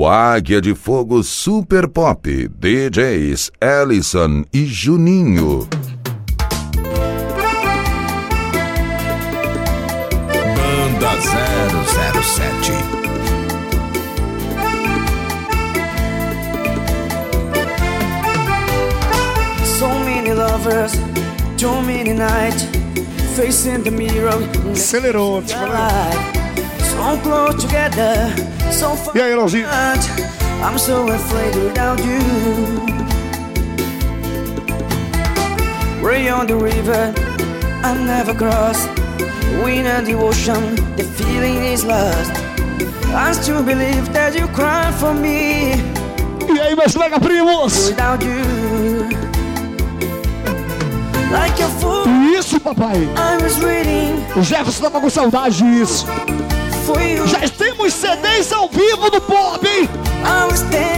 o Águia de Fogo Super Pop, DJs Ellison e Juninho. Banda 007 So many lovers, too many nights, facing the mirror. Acelerou, So close together, so far. E aí, Leozinho? I'm so afraid without you. Way on the river, I never cross. Wind and the ocean, the feeling is lost. I still believe that you cry for me. E aí, meus mega primos? Without you, like a fool, Isso, papai. I was waiting O Jefferson tava com saudade disso. Já temos CDs ao vivo do pop, hein?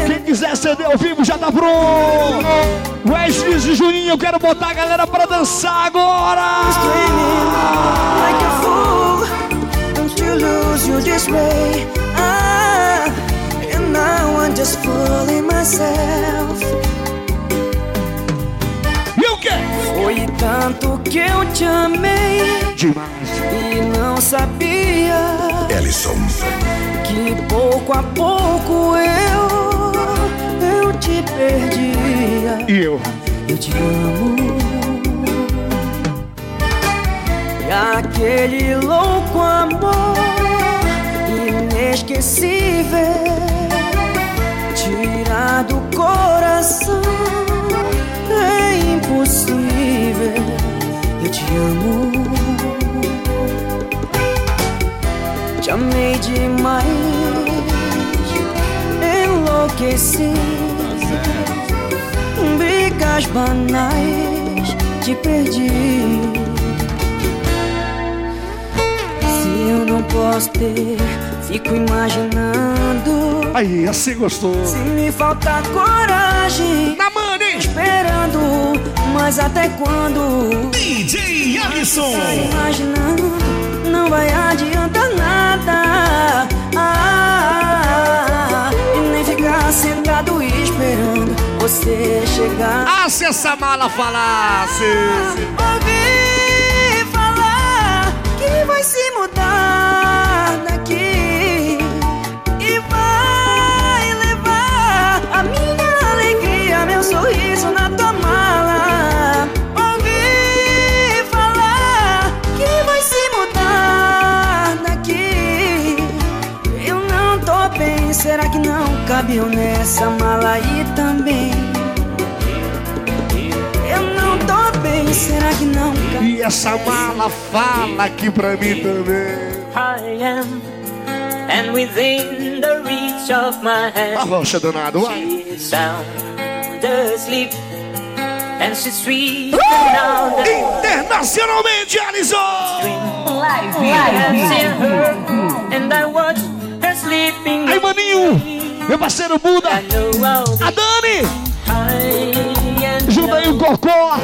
Quem quiser CD ao vivo já tá pronto. Wesley e Juninho, eu quero botar a galera pra dançar agora. Ah, and now I'm just fooling myself. E o quê? Foi tanto que eu te amei Demais. E sabia Ellison que pouco a pouco eu eu te perdia. E eu? Eu te amo. E aquele louco amor inesquecível tirar do coração é impossível. Eu te amo. Amei demais, enlouqueci. Brigas banais, te perdi. Se eu não posso ter, fico imaginando. Aí, assim gostou. Se me faltar coragem, Na mana, hein? esperando, mas até quando? DJ Tá imaginando, não vai adiantar nada. Ah, e nem ficar sentado esperando você chegar. Ah, se essa mala falasse. Ouvi cabe nessa mala aí também? Eu não tô bem, será que não cabe? E essa mala fala aqui pra mim também. I am, and within the reach of my hand, Arrocha danado, vai. she's sound asleep, and she's sweet the Internacionalmente, Alisson! I've seen her, and I watch her sleeping. Aí, maninho, meu parceiro Buda, a Dani, junto aí o Cocó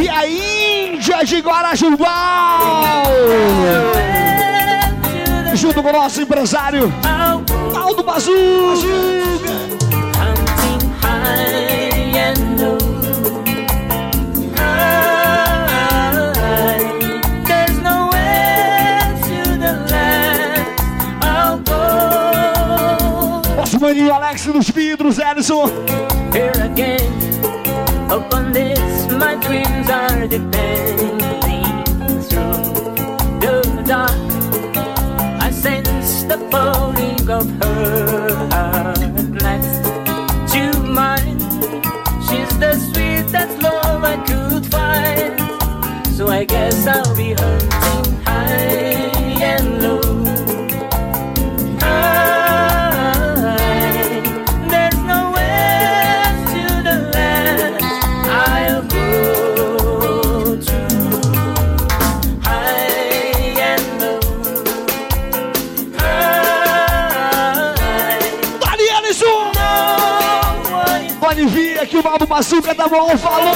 e a Índia de Guarajubal. Junto com o nosso empresário, Aldo Bazu. Maninho Alex dos vidros, Ellison. Here again, upon this my dreams are depending through the dark. Bazuca tá bom, falou!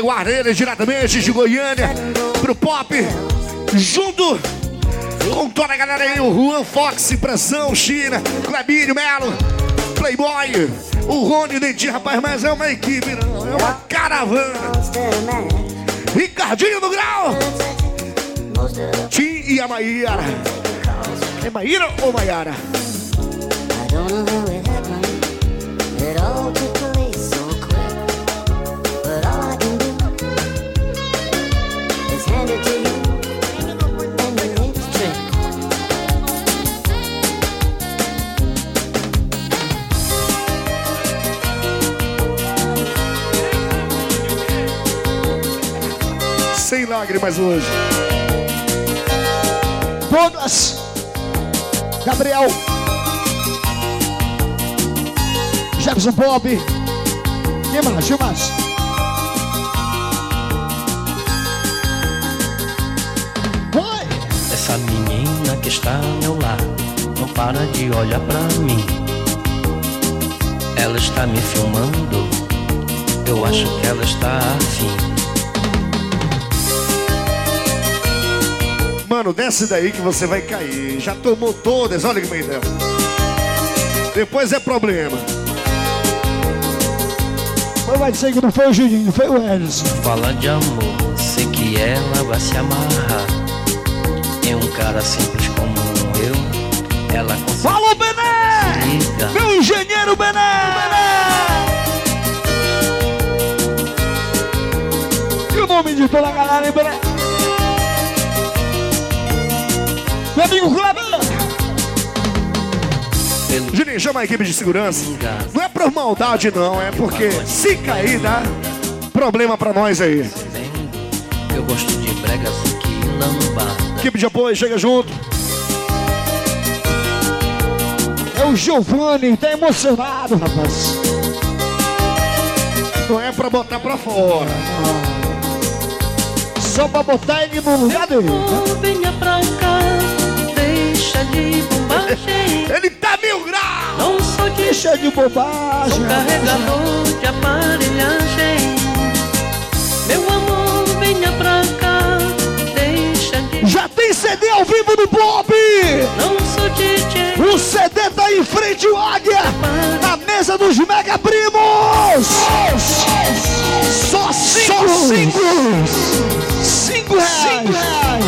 Retaguarda, ele diretamente de Goiânia pro pop, junto com toda a galera aí, o Juan Fox, Pressão, China, Clebinho Melo, Playboy, o Rony Dentinho, rapaz, mas é uma equipe, não, é uma caravana. Ricardinho do Grau, Tim e a Maíra. É Maíra ou Maiara? I don't know Sem lágrimas hoje. Douglas, Gabriel, Jefferson Bob. Quem mais? Quem mais? Vai! Essa menina que está ao meu lado não para de olhar pra mim. Ela está me filmando, eu acho que ela está afim. Mano, desce daí que você vai cair. Já tomou todas, olha que bem dela. Depois é problema. Mas vai dizer que não foi o Juninho, foi o Edson. Fala de amor, sei que ela vai se amarrar. Em um cara simples como eu, ela consegue. Falou, Bené! Meu engenheiro Bené! E o nome de toda a galera, hein, Bené? Meu amigo Kleber! Pelo Juninho, chama a equipe de segurança. Não é por maldade, não, é porque se cair dá problema pra nós aí. eu gosto de bregas que lambada. Equipe de apoio, chega junto. É o Giovanni, tá emocionado, rapaz. Não é pra botar pra fora. Só pra botar ele no lugar dele. Venha pra cá, deixa de bombagem. Ele tá mil graus! Não sou de Deixa de bobagem. sou carregador de aparelhagem. Meu amor, venha pra cá, deixa de. Já tem CD ao vivo do Pop! Não sou DJ. O CD tá em frente ao Águia! Na mesa dos Mega Primos! Só cinco! Só cinco! Cinco reais! Vai!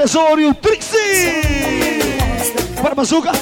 Tesouro e o Trixie. Para Bazuca.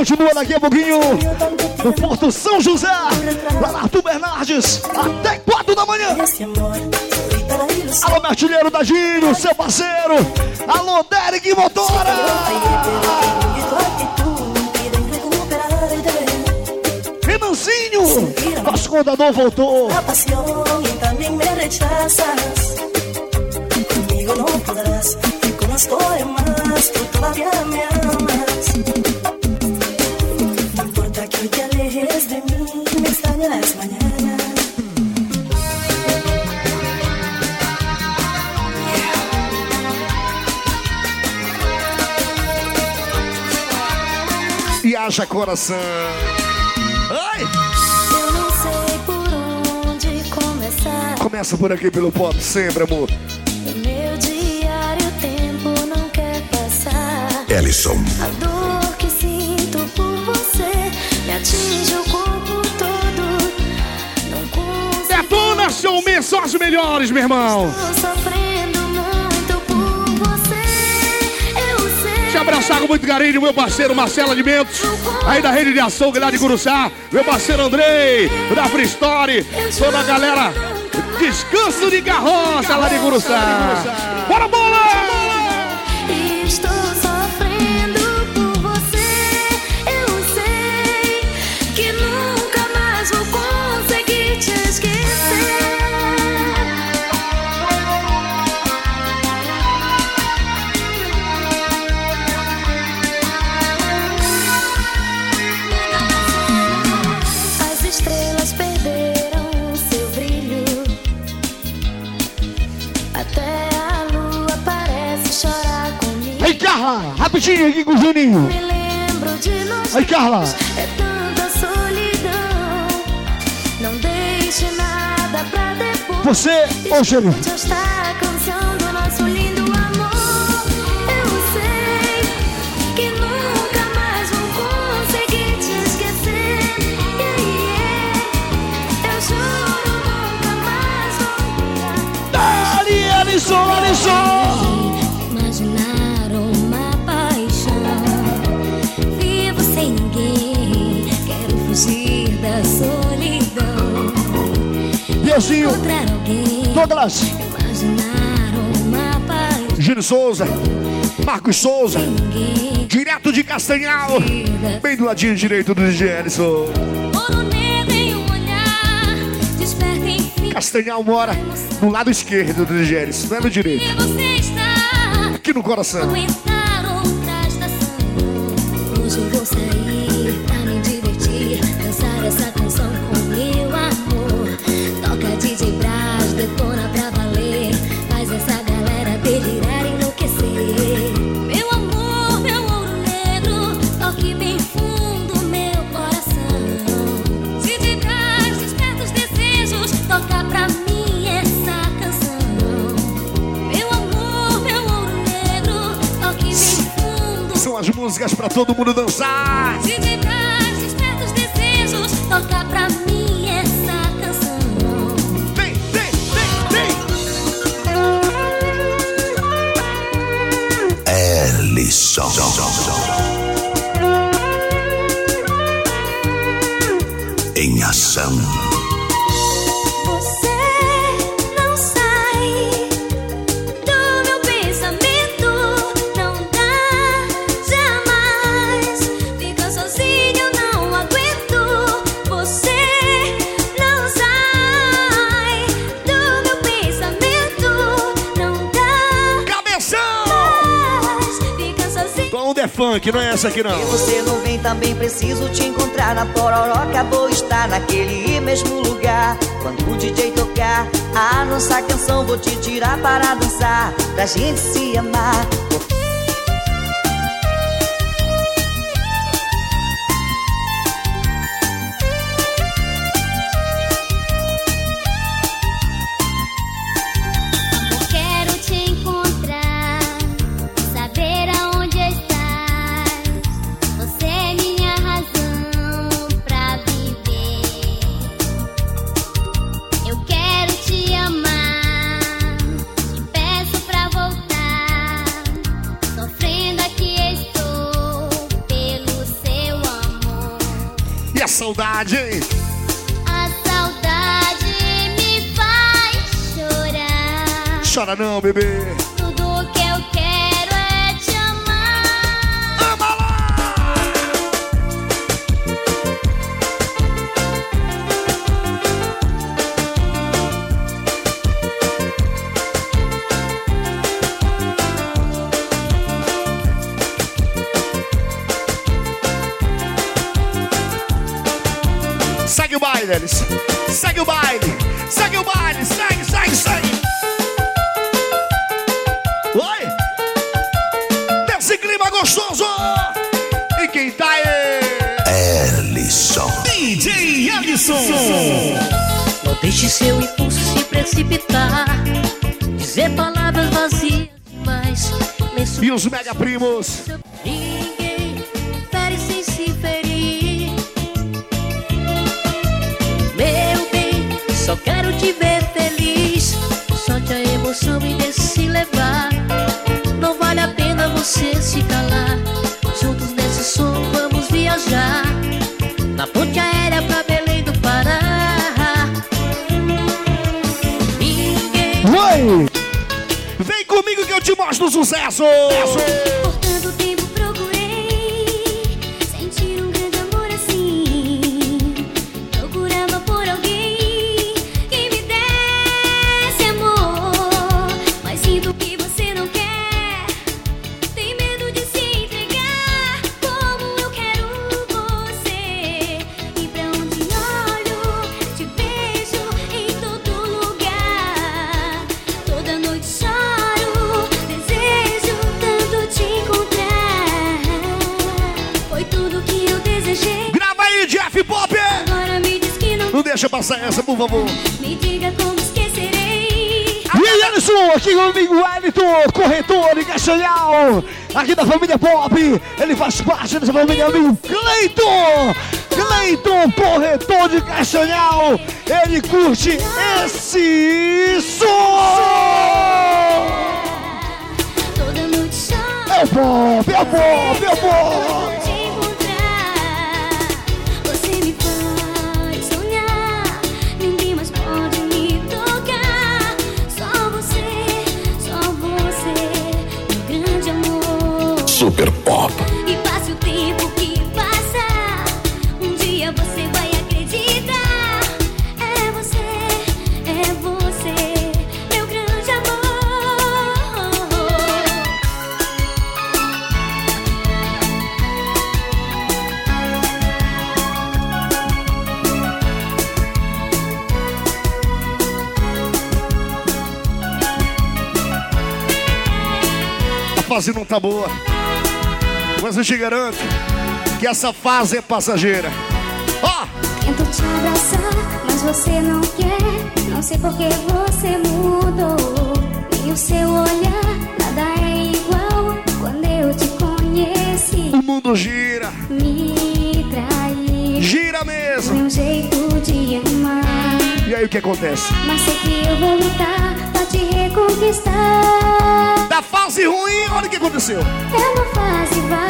Continua daqui a pouquinho. No Porto São José. Lá na Arthur Bernardes. Até 4 da manhã. Alô, meu artilheiro da Gino, seu parceiro. Alô, Derek Motora. Tu. E Joãozinho! Nosso contador voltou. Conmigo no podrás, te conozco de más, tú todavía me amas. Mañana. E haja coração. Ai! Eu não sei por onde começar. Começa por aqui pelo pop, sempre, amor. No meu diário o tempo não quer passar. Ellison. Só os melhores, meu irmão. Te abraçar com muito carinho, meu parceiro Marcelo Alimentos, aí da rede de ação lá de Curuçá, meu parceiro Andrei, da Free Story, toda a galera, descanso de carroça lá de Curuçá. Bora, bola! Rapidinho aqui com o Juninho. Me lembro de nós. Aí, Carla. É tanta solidão. Não deixe nada pra depois. Você, ô xerife. Alguém. Douglas. Júlio Souza, Marcos Souza, direto de Castanhal, bem do ladinho direito do DJ Ellison. Castanhal mora no lado esquerdo do DJ Ellison, não é no direito, aqui no coração. Músicas pra todo mundo dançar. De trás desperta os desejos, toca pra mim essa canção. Vem, vem, vem, Ellison. Em ação. Tom é funk, não é essa aqui não. E você não vem também, preciso te encontrar na Pororoca. Vou estar naquele mesmo lugar. Quando o DJ tocar a nossa canção, vou te tirar para dançar. Pra gente se amar. não, bebê. Tudo que eu quero é te amar. Ama lá! Segue o baile, Alice. Segue o baile. Segue o baile. Segue, segue, segue. Alisson! Não deixe seu impulso se precipitar. Dizer palavras vazias demais. E os mega primos. Ninguém fere sem se ferir. Meu bem, só quero te ver comigo que eu te mostro o sucesso! Deixa passar essa, por favor. me diga como esquecerei. E aí, Alisson, aqui comigo, Wellington, corretor de Castanhal, aqui da família Pop. Ele faz parte dessa família, amigo Cleiton. Cleiton, corretor de Castanhal. Ele curte esse som. É o Pop, é o Pop, é o Pop. Pop. E passe o tempo que passar. Um dia você vai acreditar. É você, é você, meu grande amor. A fase não tá boa. Mas eu te garanto que essa fase é passageira. Ó! Tento te abraçar, mas você não quer. Não sei por que você mudou. Nem o seu olhar, nada é igual. Quando eu te conheci, o mundo gira. me traí. Gira mesmo. Meu jeito de amar. E aí o que acontece? Mas sei que eu vou lutar pra te reconquistar. Da fase ruim, olha o que aconteceu. É uma fase, vai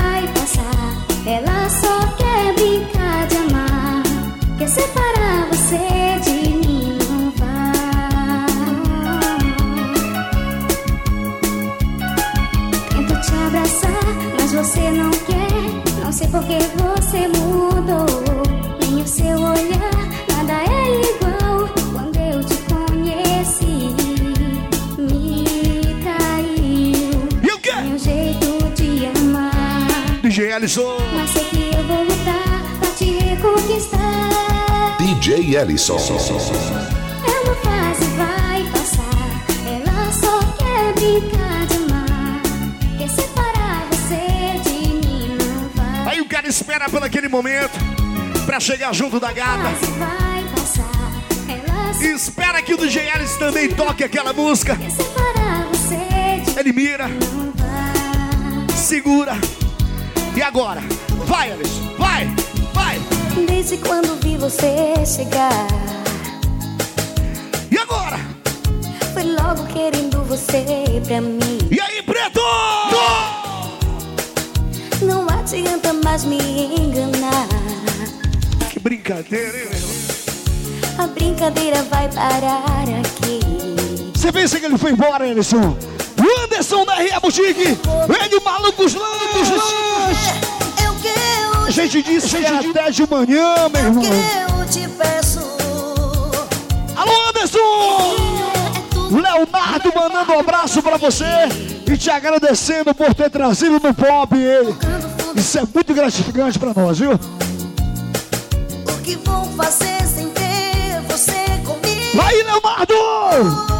separar você de mim, não vai. Tento te abraçar, mas você não quer. Não sei por que você mudou. Nem o seu olhar, nada é igual. Quando eu te conheci, me traiu. E o quê? Meu jeito de amar. DJ Alisson. DJ Ellison. É uma fase, vai passar. Ela só quer brincar de amar. Quer separar você de mim, não vai. Aí o cara espera por aquele momento pra chegar junto da gata. Vai passar. Espera que o DJ Alisson também toque aquela música. quer separar você de Ele mira, segura. E agora? Vai. Vai, vai. Desde quando vi você chegar, E agora? foi logo querendo você pra mim. E aí, preto? Não adianta mais me enganar. Que brincadeira, hein, meu? A brincadeira vai parar aqui. Você pensa que ele foi embora, Ellison? O Anderson da Ria Boutique. Ele malucos loucos lanches. Que A gente disse que é até de manhã, meu irmão. que eu te peço. Alô, Anderson! Leonardo mandando um abraço pra você e te agradecendo por ter trazido no pop ele. Isso é muito gratificante pra nós, viu? O que vou fazer se Aí, Leonardo!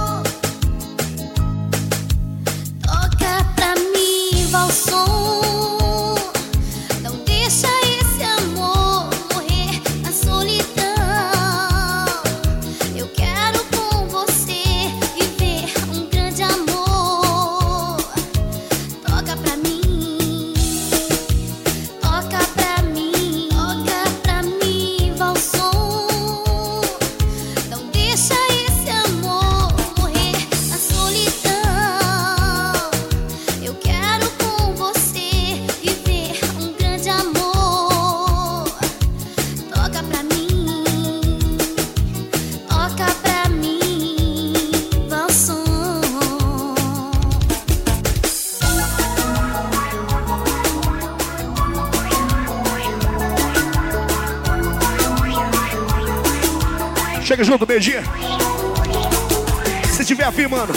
Chega junto, meio-dia. Se tiver afim, mano.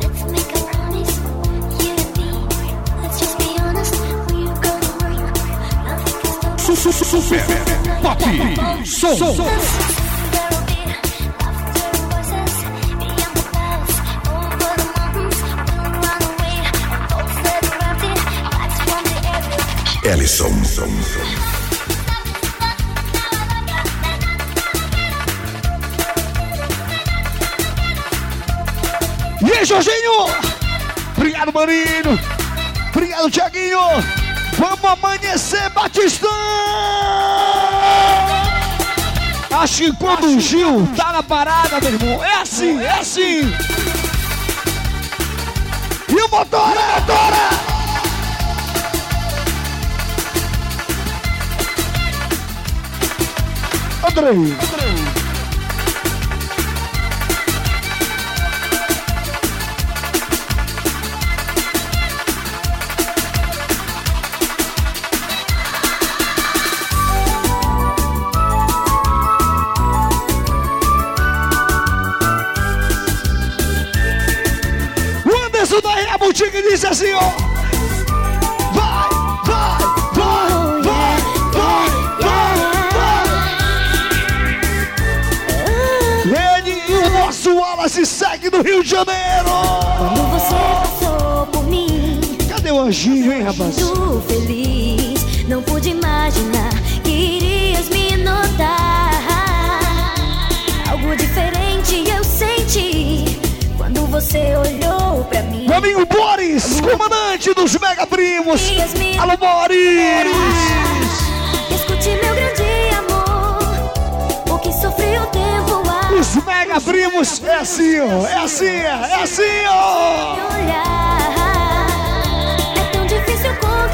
Let's make a promise, E aí, Jorginho? Obrigado, Maninho! Obrigado, Tiaguinho! Vamos amanhecer, Batistão! Acho que quando o Gil tá na parada, meu irmão, é assim, é assim! E o motora, motora! Andrei! O Anderson da Boutique disse assim, ó. Rio de Janeiro. Quando você passou por mim, Cadê o anjinho, hein, rapaz? muito feliz, não pude imaginar que irias me notar. Algo diferente eu senti quando você olhou pra mim. Meu amigo Boris, comandante dos Mega Primos. Alô, Boris. Mega Primos é assim, ó. É assim, é, é assim, ó. É tão difícil controlar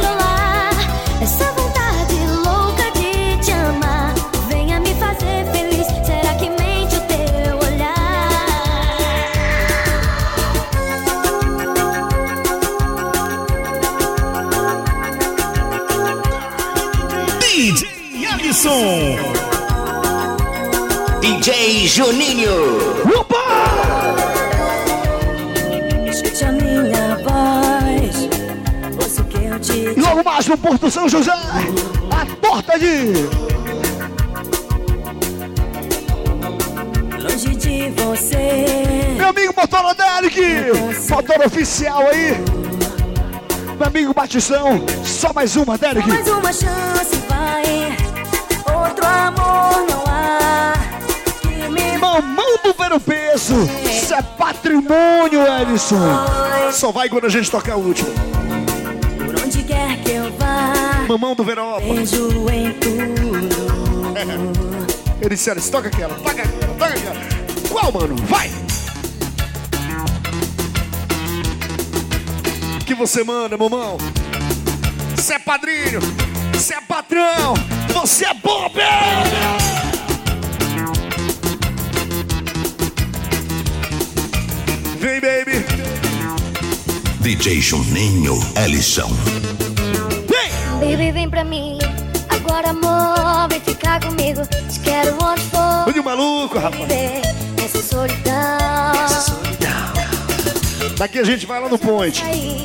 Porto São José, a porta de longe de você. meu amigo Motora Derek, motor oficial aí. Meu amigo Batistão, só mais uma, Derek. Mais uma chance, vai. Outro amor não há. Mamão do Vero Peso, isso é patrimônio, Edson. Só vai quando a gente tocar o último. Mamão do Verópolis. beijo em tudo. Ele disse, Alice, toca aquela, toca aquela, toca aquela. Qual, mano? Vai! que você manda, mamão? Você é padrinho, você é patrão, você é Bob! Vem, baby! DJ Juninho Ellison. Baby, vem pra mim. Agora, amor, vem ficar comigo. Te quero onde for. Olha o maluco, rapaz. Viver nessa solidão. Daqui a gente vai lá no. Aí,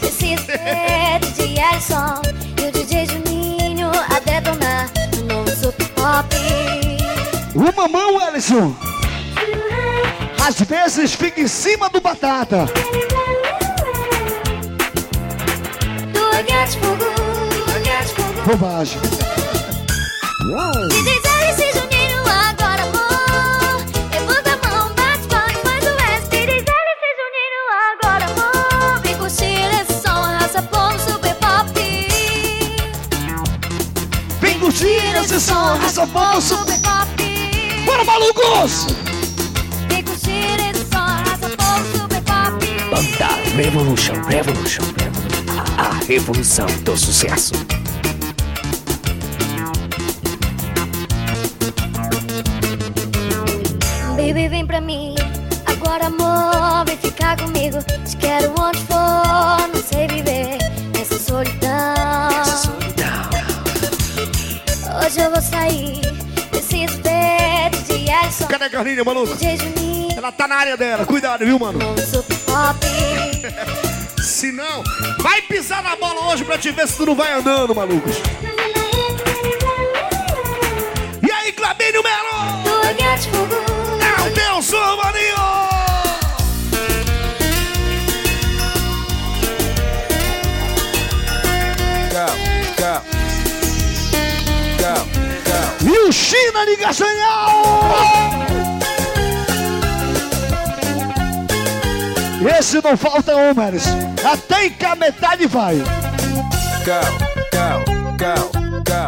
Esse preto de Ellison e o DJ Juninho a detonar no novo super pop. Uma mão, Ellison. Às vezes fica em cima do batata. Do Get Fogo. Bobagem. DJ Ellison e Juninho agora amor. Levanta a mão, bate palma e faz o S. DJ Ellison e Juninho agora amor. Vem curtir esse som, raça povo super pop. Vem curtir esse som, essa bola super. super pop. Bora, malucos! Vem curtir esse som, raça povo super pop. Banda Revolution, Revolution, a, a revolução do sucesso. Vem pra mim. Agora, amor, vem ficar comigo. Te quero onde for, não sei viver nessa solidão. Hoje eu vou sair desse peito de Ellison. Cadê a Carlinha, maluco? Ela tá na área dela, cuidado, viu, mano? no super pop. Se não, vai pisar na bola hoje pra te ver se tu não vai andando, malucos. E aí, Clabinho Melo? Som, maninho! E o China de Castanhal! Esse não falta um, Meres. Até em que a metade vai.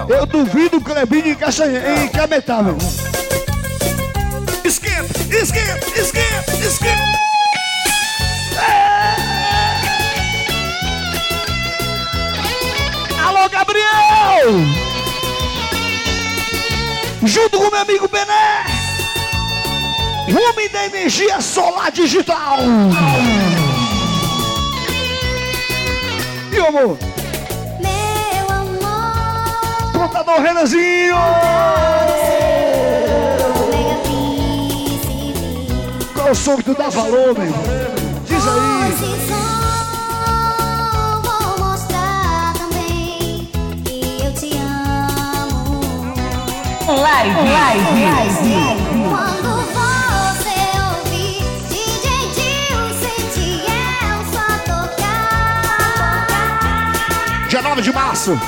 Eu duvido o Clebinho de Castanhal encametar, meu. Esquenta, esquenta, esquenta, esquenta! Alô, Gabriel! Junto com meu amigo Bené. Homem da energia solar digital. E o amor? Meu amor. Contador Renanzinho! Qual o som que tu dá valor, meu irmão? Diz aí. Eu. Live, live, live. Quando você ouvir DJ Dilce de Elsa tocar, Dia 9 de março,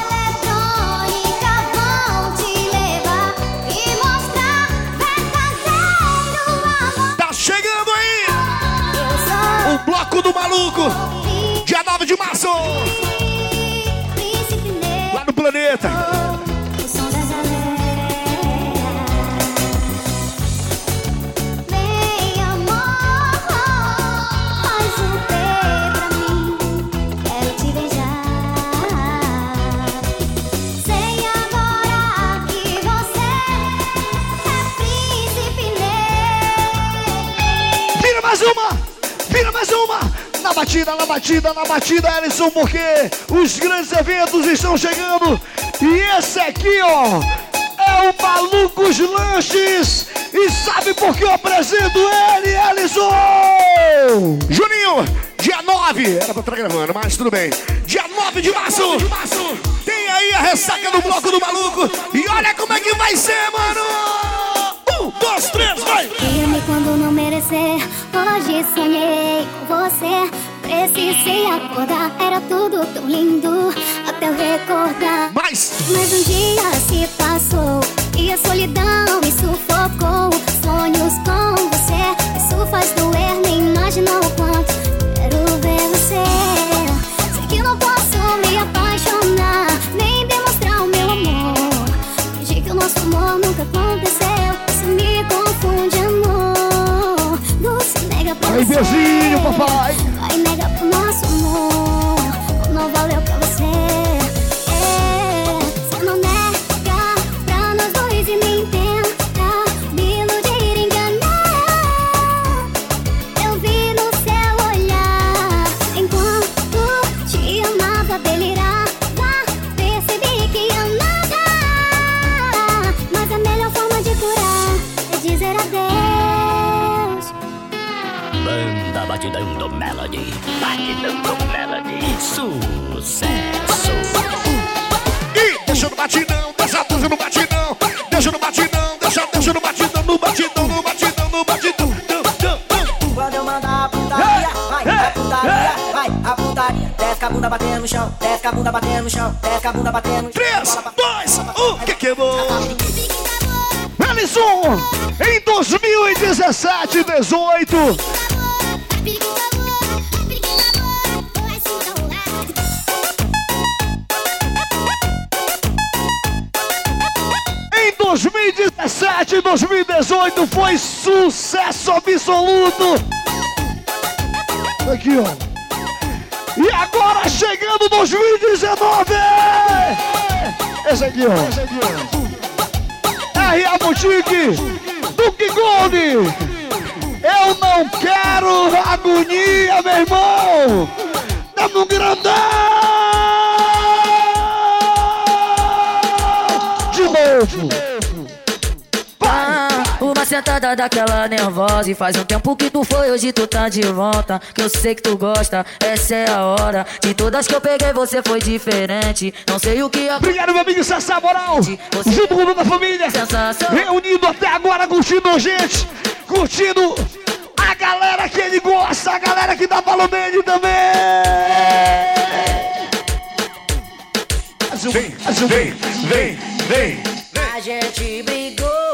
maluco. Dia 9 de março, batida, na batida, na batida, Ellison, porque os grandes eventos estão chegando. E esse aqui, ó, é o Malucos Lanches. E sabe por que eu apresento ele, Ellison? Juninho, dia 9, era pra estar gravando, mas tudo bem. Dia 9 de março, tem aí a ressaca do bloco do maluco. E olha acordar. Era tudo tão lindo até eu recordar. Mais! Mas um dia se passou e a solidão me sufocou. Sonhos com você, isso faz doer. Nem imagina o quanto quero ver você. Sei que não posso me apaixonar, nem demonstrar o meu amor. Fingir que o nosso amor nunca aconteceu. Isso me confunde, amor. Você nega pra Aí, você. beijinho, papai. A bunda batendo no chão, desce a bunda batendo no chão, desce a bunda batendo no chão. 3, 2, 1, que que é? Alisson, em 2017 e 18, em 2017 e 2018 foi sucesso absoluto. Aqui, ó. E agora chegando 2019! Esse aqui, ó. Esse aqui, ó. R.A. Boutique, Duque Gold. Eu não quero agonia, meu irmão. Um grandão. De novo. Uma sentada daquela nervosa E faz um tempo que tu foi, hoje tu tá de volta Que eu sei que tu gosta, essa é a hora De todas que eu peguei você foi diferente Não sei o que Obrigado, meu amigo Sassá Moral. Junto com toda a família. Reunido até agora, curtindo a gente. Curtindo a galera que ele gosta. A galera que dá valor nele também. Vem, vem, vem, vem. A gente brigou,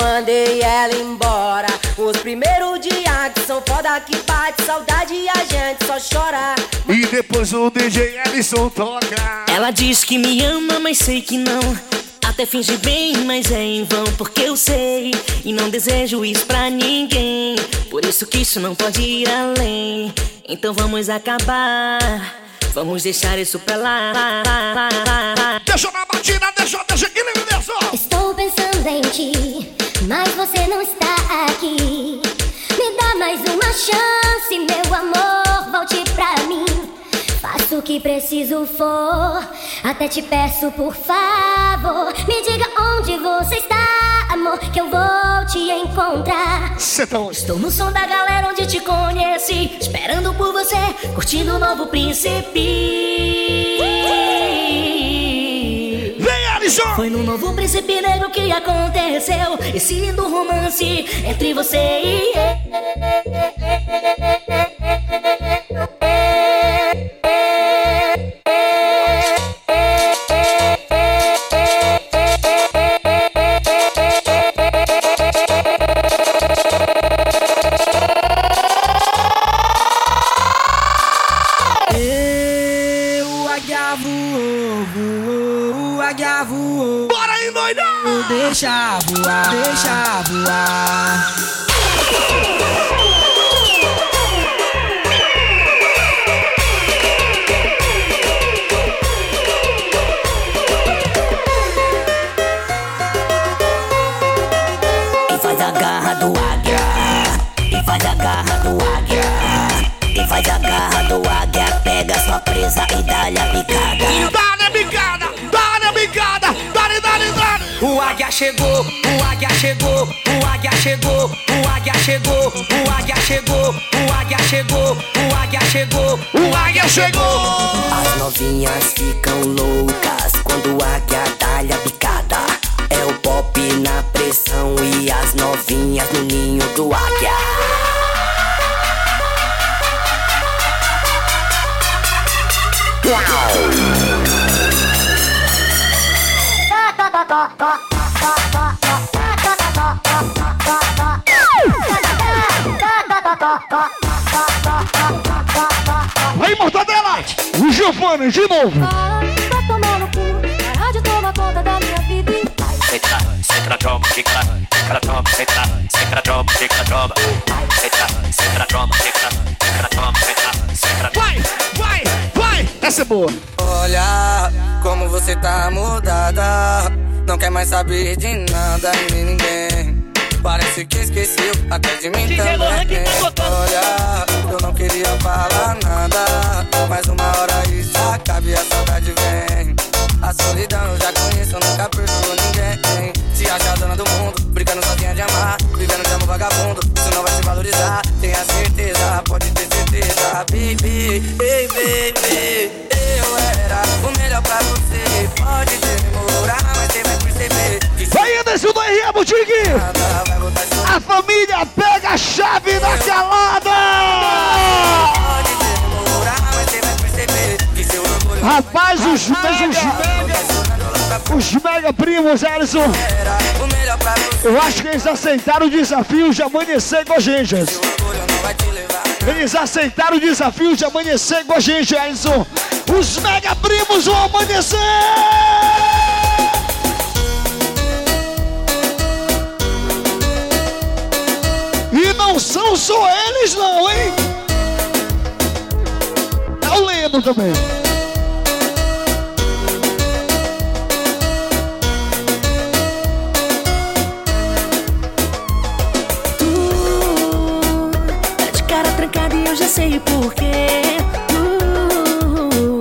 mandei ela embora. Os primeiros dias que são foda que bate saudade e a gente só chora. E depois o DJ Ellison toca. Ela diz que me ama, mas sei que não. Até finge bem, mas é em vão, porque eu sei. E não desejo isso pra ninguém. Por isso que isso não pode ir além. Então vamos acabar. Vamos deixar isso pra lá. Deixa na batida, deixa, deixa que nem deixa. Estou pensando em ti, mas você não está aqui. Me dá mais uma chance, meu amor, volte pra mim. Faço o que preciso for, até te peço por favor. Me diga onde você está, amor, que eu vou te encontrar. Cê tá onde? Estou no som da galera onde te conheci, esperando por você, curtindo o novo príncipe. Foi no novo príncipe negro que aconteceu. Esse lindo romance entre você e Eu, águia voou, voou, águia voou. Bora aí, doidão! Deixa voar, deixa voar. Presa e dá-lhe a picada Dá-lhe a bicada, dá-lhe a bicada, dá-lhe, dá-lhe, dá-lhe. O águia chegou, o águia chegou, o águia chegou, o águia chegou, o águia chegou, o águia chegou, o águia chegou, o águia chegou. As novinhas ficam loucas Quando o águia dá-lhe a picada É o pop na pressão E as novinhas no ninho do águia Aí, mortadela! O Giovanni, de novo. Vai Vai, vai, vai. Essa é boa. Olha como você tá mudada. Não quer mais saber de nada e nem ninguém. Parece que esqueceu até de mim também. Olha, eu não queria falar nada. Mas uma hora isso acaba e a saudade vem. A solidão já conheço, nunca perdoo ninguém. Se acha dona do mundo, brincando sozinha de amar. Vivendo de amor vagabundo, isso não vai te valorizar. Tenha certeza. pode ter certeza, baby. Ei, baby, eu era o melhor pra você. Pode demorar, mas você vai perceber. Vai, Anderson do R.A. Boutique! A família pega a chave da calada! pode Rapaz, os mega, os mega primos, você. eu acho que eles aceitaram o desafio de amanhecer com a gente. Eles aceitaram o desafio de amanhecer com a gente, Ellison. Os mega primos vão amanhecer! E não são só eles, não, hein? É o Leno também. Sei porquê. Uh,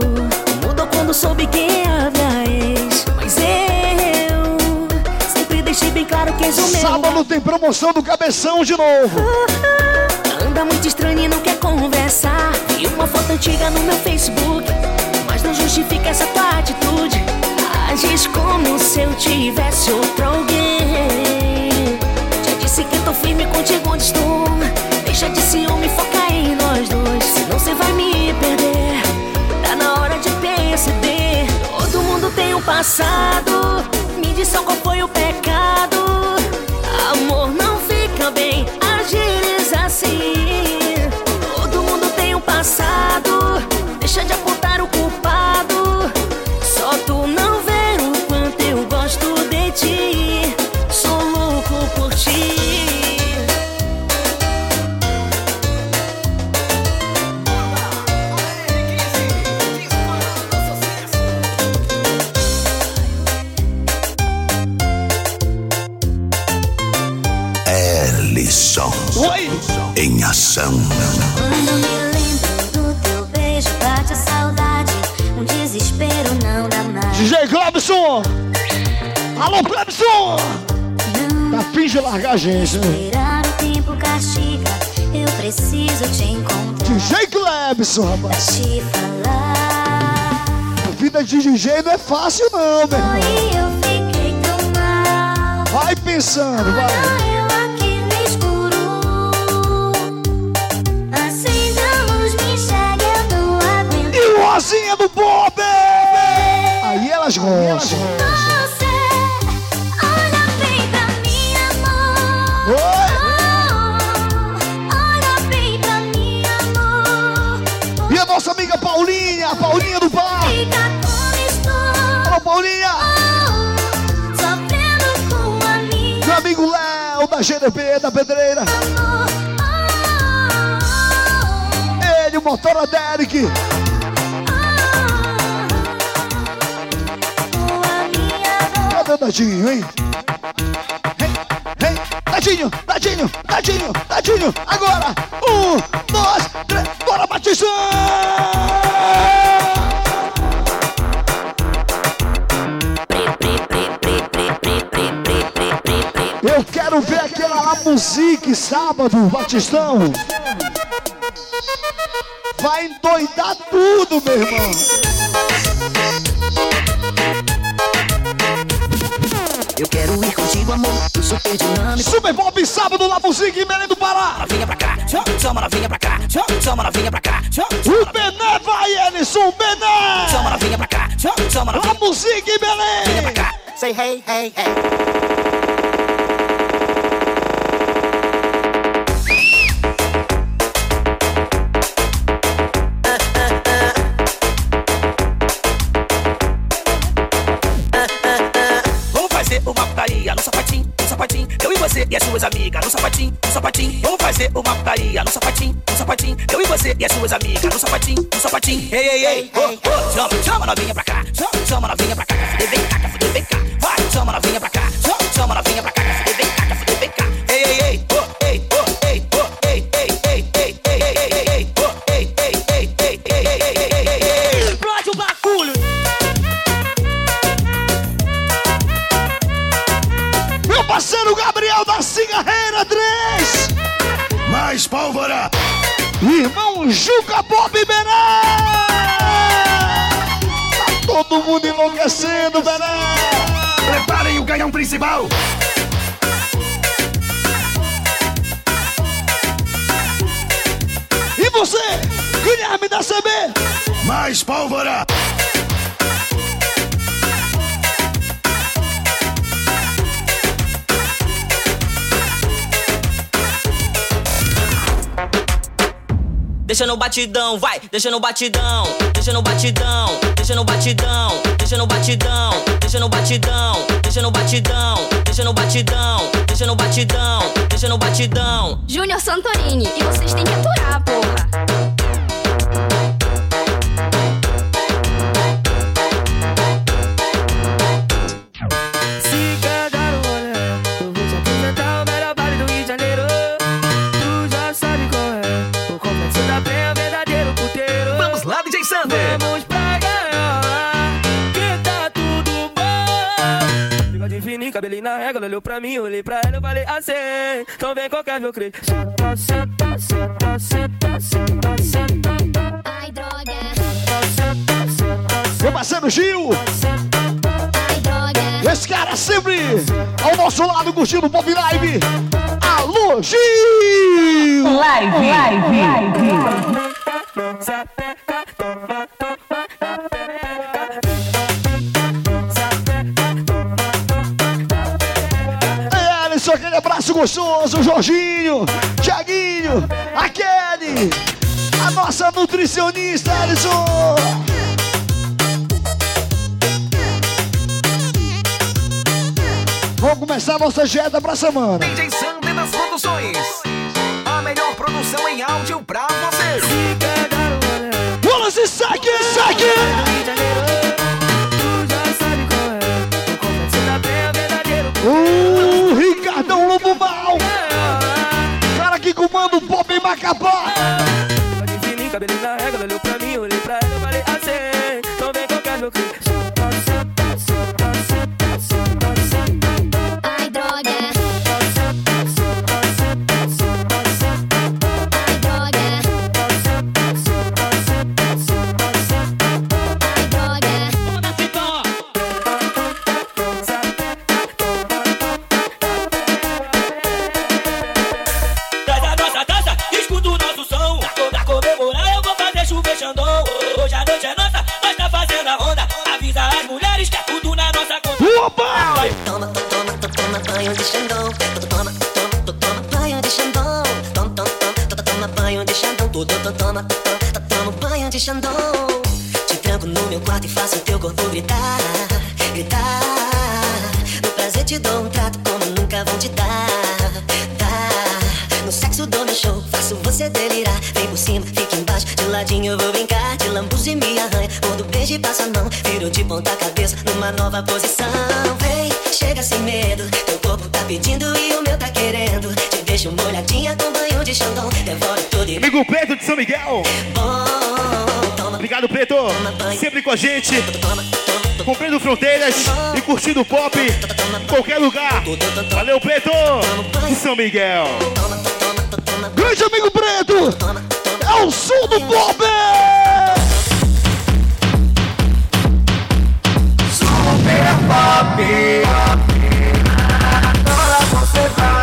mudou quando soube quem é minha ex. Mas eu sempre deixei bem claro que és o meu. Sábado tem promoção do Cabeção de novo. Anda muito estranho e não quer conversar. Vi uma foto antiga no meu Facebook, mas não justifica essa tua atitude. Agis como se eu tivesse outro alguém. Já disse que tô firme contigo onde estou. Deixa de ciúme, foca em nós dois. Senão você vai me perder. Tá na hora de perceber. Todo mundo tem um passado. Me diz só qual foi o pecado. Amor não fica bem, agires assim. Todo mundo tem um passado. Deixa de apontar em ação. Quando me lembro do teu beijo, bate a saudade. Um desespero não dá mais. DJ Globson! Alô, Globson! Tá fim de largar a gente, né? Esperar o tempo castiga. Eu preciso te encontrar. DJ Glebson, rapaz. Te falar. A vida de DJ não é fácil, não, meu irmão. Vai pensando, vai. Rainha do Pop! Aí elas gostam. amor. E a nossa amiga Paulinha, Paulinha do Bar. Alô, Paulinha! Meu amigo Léo, da GDP, da Pedreira. Ele, o motora Derek. Dadinho, hein? Ei, ei, Dadinho, Dadinho, Dadinho, Dadinho. Agora, um, dois, três, bora, Batista! Eu quero ver aquela lá musique sábado, Batistão. Vai endoidar tudo, meu irmão. Super dinâmico. Super Pop sábado lá musique em Belém do Pará. Novinha pra cá, chama novinha pra cá, chama novinha pra cá. O Bené vai, Ellison, Bené. Chama novinha pra cá, chama Lá musique em Belém. Say hey, hey, hey. E as suas amigas no sapatinho, no sapatinho. Vamos fazer uma putaria no sapatinho, no sapatinho. Eu e você e as suas amigas no sapatinho, no sapatinho. Ei, ei, ei, oh, oh. Chama, chama novinha pra cá, chama, chama novinha pra cá. Vem cá. Mais pólvora! Irmão Juca Pop Beré! Tá todo mundo enlouquecendo, Beré! Preparem o canhão principal. E você, Guilherme da CB? Mais pólvora. Deixa no batidão, vai, deixa no batidão, deixa no batidão, deixa no batidão, deixa no batidão, deixa no batidão, deixa no batidão, deixa no batidão, deixa no batidão, deixa batidão. Júnior Santorini, e vocês têm que aturar, porra. Cabelinho na ela olhou pra mim, eu olhei pra ela, eu falei assim. Então vem qualquer meu creio. Senta, senta, senta, senta, senta, senta. Ai, droga. Meu parceiro Gil! Ai, droga. Esse cara sempre ao nosso lado curtindo o Pop Live! Alô, Gil! Live, live, live. Sapeca, abraço gostoso, Jorginho, Thiaguinho, a Kelly, a nossa nutricionista, Alisson! Vamos começar a nossa dieta pra semana. DJ Sander nas produções. A melhor produção em áudio pra você. Se quer rolê, Wallace, saque, saque! Rio Quando Bob pobre Macapá. Tá Cabelinho na regra, olhou Hoje a noite é nossa, nós tá fazendo a onda. Avisa as mulheres que é tudo na nossa conta. Opa! Toma, to- toma, to- toma banho de Xandão. To- Toma, toma, to- toma banho de Xandão. Toma, toma, toma, to- toma banho de Xandão. To- to- to- Toma, to- to- to- toma banho de Xandão. Te tranco no meu quarto e faço teu corpo gritar, gritar. No prazer te dou um passa a mão. Viro de ponta cabeça numa nova posição. Vem, chega sem medo, teu corpo tá pedindo e o meu tá querendo. Te deixo molhadinha com banho de Xandão. Devoro tudo e Amigo Pedro de São Miguel. bom. Toma, Obrigado, Pedro. Sempre com a gente. toma, toma, Cumprindo fronteiras e curtindo pop em qualquer lugar. Valeu, Pedro. De São Miguel. toma, toma, toma, toma, Grande amigo preto! É o som do Pop! papi. Todas las.